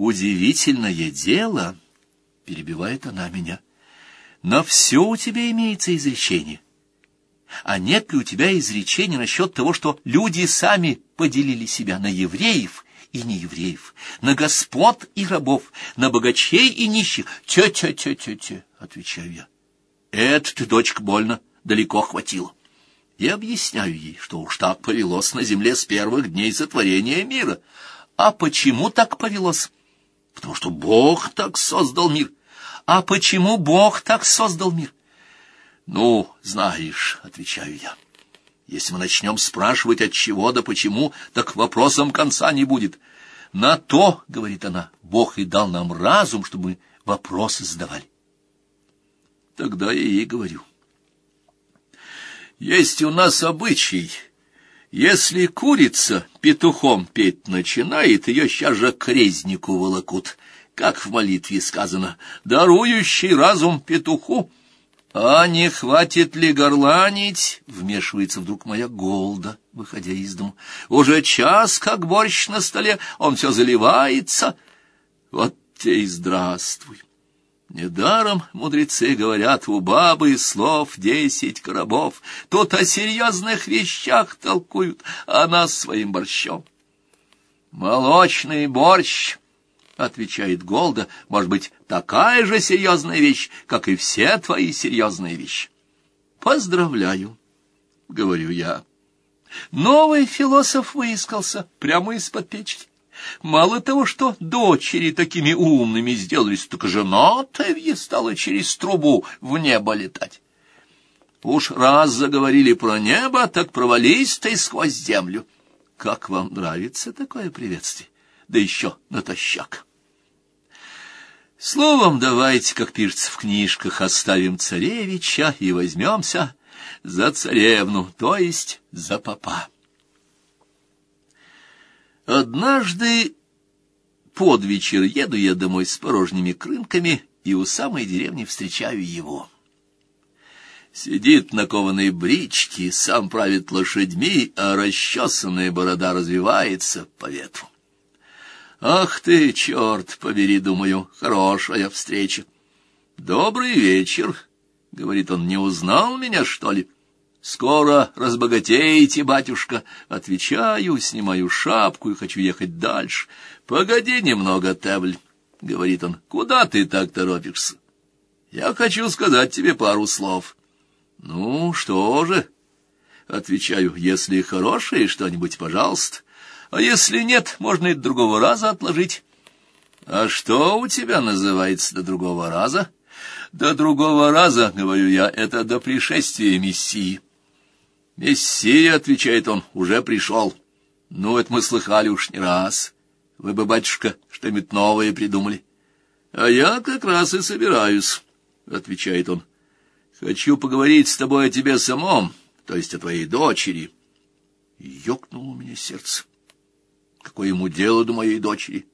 Удивительное дело, — перебивает она меня, — на все у тебя имеется изречение. А нет ли у тебя изречения насчет того, что люди сами поделили себя на евреев и неевреев, на господ и рабов, на богачей и нищих? Те-те-те-те-те, — отвечаю я. Это ты, дочка, больно далеко хватило. И объясняю ей, что уж так повелось на земле с первых дней сотворения мира. А почему так повелось? Потому что Бог так создал мир. А почему Бог так создал мир? Ну, знаешь, отвечаю я. Если мы начнем спрашивать от чего да почему, так вопросом конца не будет. На то, говорит она, Бог и дал нам разум, чтобы мы вопросы задавали. Тогда я ей говорю. Есть у нас обычай. Если курица петухом петь начинает, ее сейчас же к резнику волокут, как в молитве сказано, дарующий разум петуху. А не хватит ли горланить? Вмешивается вдруг моя голда, выходя из дому. Уже час, как борщ на столе, он все заливается. Вот те и здравствуй. Недаром мудрецы говорят, у бабы слов десять коробов. Тут о серьезных вещах толкуют, а нас своим борщом. Молочный борщ, — отвечает Голда, — может быть, такая же серьезная вещь, как и все твои серьезные вещи. Поздравляю, — говорю я. Новый философ выискался прямо из-под печки. Мало того, что дочери такими умными сделались, так жена Тевье стала через трубу в небо летать. Уж раз заговорили про небо, так провались ты сквозь землю. Как вам нравится такое приветствие? Да еще натощак. Словом, давайте, как пишется в книжках, оставим царевича и возьмемся за царевну, то есть за папа. Однажды под вечер еду я домой с порожними крынками и у самой деревни встречаю его. Сидит на кованой бричке, сам правит лошадьми, а расчесанная борода развивается по ветру. Ах ты, черт побери, думаю, хорошая встреча. Добрый вечер, — говорит он, — не узнал меня, что ли? — Скоро разбогатеете, батюшка. Отвечаю, снимаю шапку и хочу ехать дальше. Погоди немного, Тавль, — говорит он. Куда ты так торопишься? Я хочу сказать тебе пару слов. Ну, что же? Отвечаю, если хорошее что-нибудь, пожалуйста. А если нет, можно и до другого раза отложить. А что у тебя называется до другого раза? До другого раза, говорю я, это до пришествия Мессии. «Мессия», — отвечает он, — «уже пришел». «Ну, это мы слыхали уж не раз. Вы бы, батюшка, что-нибудь новое придумали». «А я как раз и собираюсь», — отвечает он. «Хочу поговорить с тобой о тебе самом, то есть о твоей дочери». Ёкнуло у меня сердце. Какое ему дело до моей дочери?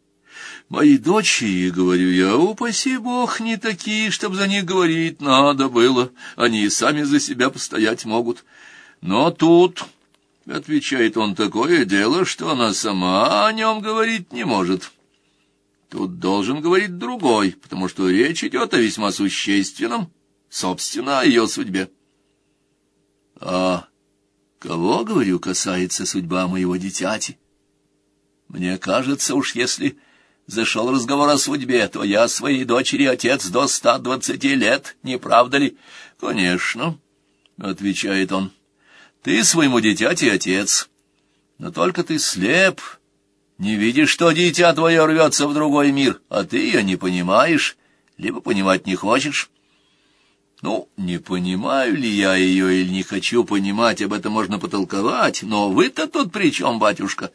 Мои дочери, говорю я, упаси бог, не такие, чтобы за них говорить надо было. Они и сами за себя постоять могут. Но тут, — отвечает он, — такое дело, что она сама о нем говорить не может. Тут должен говорить другой, потому что речь идет о весьма существенном, собственно, о ее судьбе. А кого, говорю, касается судьба моего дитяти? Мне кажется, уж если зашел разговор о судьбе, то я своей дочери отец до ста двадцати лет, не правда ли? Конечно, — отвечает он. Ты своему дитяти отец, но только ты слеп, не видишь, что дитя твое рвется в другой мир, а ты ее не понимаешь, либо понимать не хочешь. Ну, не понимаю ли я ее или не хочу понимать, об этом можно потолковать, но вы-то тут при чем, батюшка?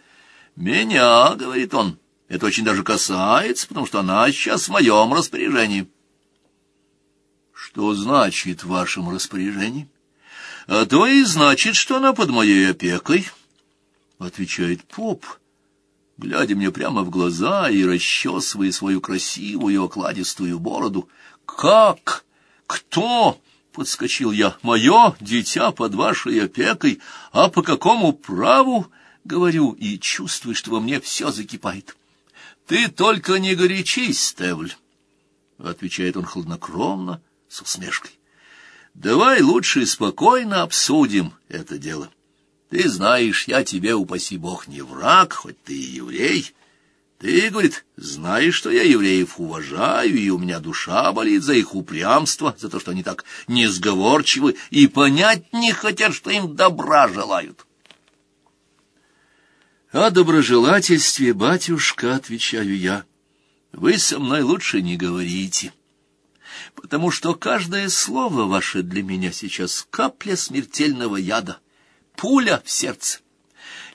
Меня, — говорит он, — это очень даже касается, потому что она сейчас в моем распоряжении. Что значит в вашем распоряжении? — а то и значит, что она под моей опекой, — отвечает поп, глядя мне прямо в глаза и расчесывая свою красивую окладистую бороду. — Как? Кто? — подскочил я. — Мое дитя под вашей опекой, а по какому праву? — говорю, и чувствую, что во мне все закипает. — Ты только не горячись, Стевль, — отвечает он хладнокровно, с усмешкой. Давай лучше спокойно обсудим это дело. Ты знаешь, я тебе, упаси бог, не враг, хоть ты и еврей. Ты, говорит, знаешь, что я евреев уважаю, и у меня душа болит за их упрямство, за то, что они так несговорчивы и понять не хотят, что им добра желают. О доброжелательстве, батюшка, отвечаю я, вы со мной лучше не говорите, потому что каждое слово ваше для меня сейчас капля смертельного яда, пуля в сердце.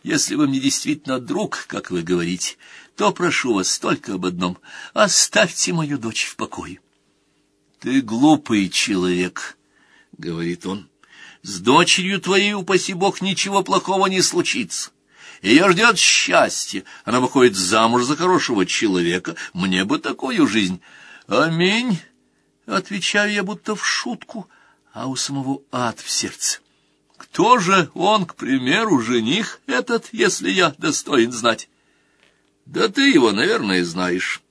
Если вы мне действительно друг, как вы говорите, то прошу вас только об одном — оставьте мою дочь в покое. — Ты глупый человек, — говорит он, — с дочерью твоей, упаси бог, ничего плохого не случится. Ее ждет счастье, она выходит замуж за хорошего человека, мне бы такую жизнь. Аминь, — отвечаю я будто в шутку, а у самого ад в сердце. Кто же он, к примеру, жених этот, если я достоин знать? Да ты его, наверное, знаешь.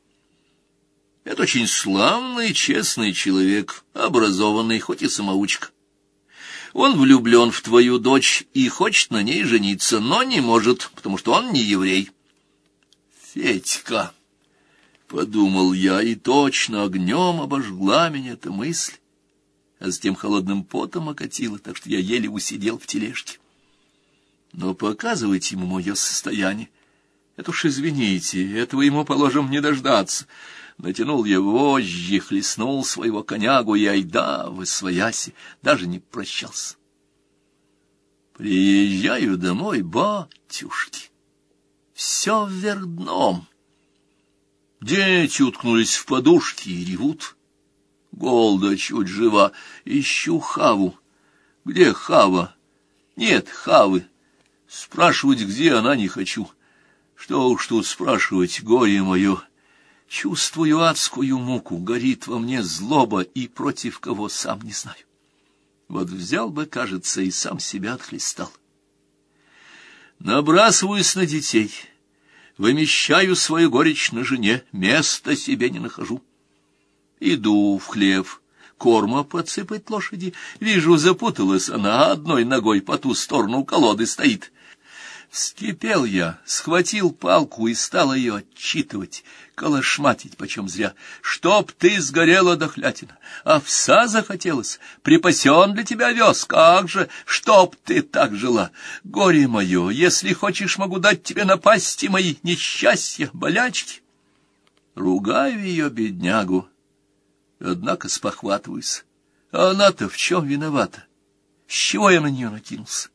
Это очень славный, честный человек, образованный, хоть и самоучка. Он влюблен в твою дочь и хочет на ней жениться, но не может, потому что он не еврей. Федька, — подумал я, и точно огнем обожгла меня эта мысль, а затем холодным потом окатила, так что я еле усидел в тележке. Но показывать ему мое состояние это уж извините, этого ему, положим, не дождаться. Натянул я вожжи, хлестнул своего конягу и айда в свояси, даже не прощался. Приезжаю домой, батюшки, все вверх дном. Дети уткнулись в подушки и ревут. Голда чуть жива, ищу Хаву. Где Хава? Нет Хавы. Спрашивать, где она, не хочу. Что уж тут спрашивать, горе мое. Чувствую адскую муку, горит во мне злоба, и против кого сам не знаю. Вот взял бы, кажется, и сам себя отхлестал. Набрасываюсь на детей, вымещаю свою горечь на жене, места себе не нахожу. Иду в хлев, корма подсыпать лошади, вижу, запуталась она, одной ногой по ту сторону колоды стоит. Вскипел я, схватил палку и стал ее отчитывать, колошматить почем зря. Чтоб ты сгорела, дохлятина, овса захотелось, припасен для тебя вез, как же, чтоб ты так жила. Горе мое, если хочешь, могу дать тебе напасти мои несчастья, болячки. Ругаю ее, беднягу, однако спохватываюсь. А она-то в чем виновата? С чего я на нее накинулся?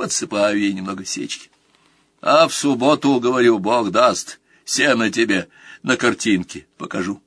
Подсыпаю ей немного сечки. А в субботу, говорю, Бог даст, сено тебе на картинке покажу.